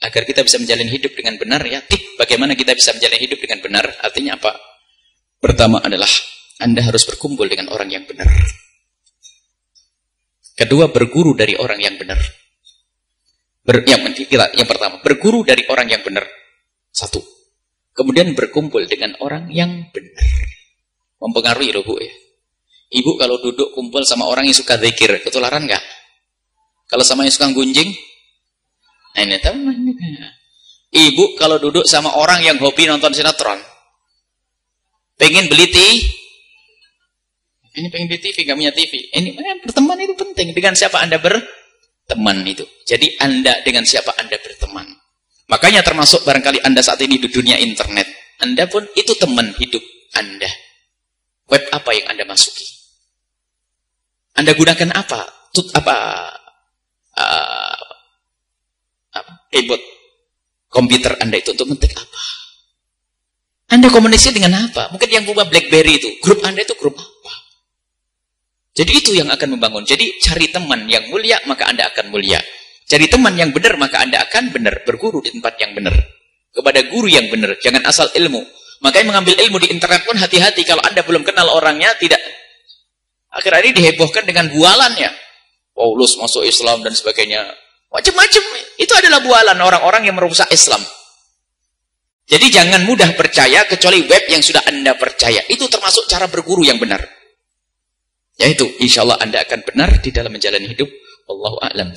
agar kita bisa menjalani hidup dengan benar ya. Tip bagaimana kita bisa menjalani hidup dengan benar? Artinya apa? Pertama adalah anda harus berkumpul dengan orang yang benar. Kedua berguru dari orang yang benar. Ber, yang, yang pertama berguru dari orang yang benar. Satu. Kemudian berkumpul dengan orang yang benar. Mempengaruhi loh bu ya. Ibu kalau duduk kumpul sama orang yang suka zikir ketularan nggak? Kalau sama yang suka gunjing Nah, ini teman. Ibu kalau duduk sama orang yang hobi nonton sinetron, pengen beli TV, ini pengen beli TV, gak punya TV. Ini eh, berteman itu penting. Dengan siapa anda berteman itu. Jadi anda dengan siapa anda berteman. Makanya termasuk barangkali anda saat ini di dunia internet. Anda pun itu teman hidup anda. Web apa yang anda masuki? Anda gunakan apa? Tut apa? Keyboard komputer Anda itu untuk ngetik apa? Anda komunikasi dengan apa? Mungkin yang buka BlackBerry itu, grup Anda itu grup apa? Jadi itu yang akan membangun. Jadi cari teman yang mulia, maka Anda akan mulia. Cari teman yang benar, maka Anda akan benar. Berguru di tempat yang benar. Kepada guru yang benar. Jangan asal ilmu. Makanya mengambil ilmu di internet pun hati-hati. Kalau Anda belum kenal orangnya, tidak. Akhir-akhir dihebohkan dengan bualannya. Paulus masuk Islam dan sebagainya. Macam-macam. Itu adalah bualan orang-orang yang merusak Islam. Jadi jangan mudah percaya kecuali web yang sudah Anda percaya. Itu termasuk cara berguru yang benar. Yaitu insya Allah Anda akan benar di dalam menjalani hidup. Allahu a'lam.